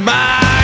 my